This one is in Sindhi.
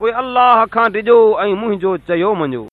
پوءِ الله کان ڊڄو ۽ منهنجو چيو مڃو.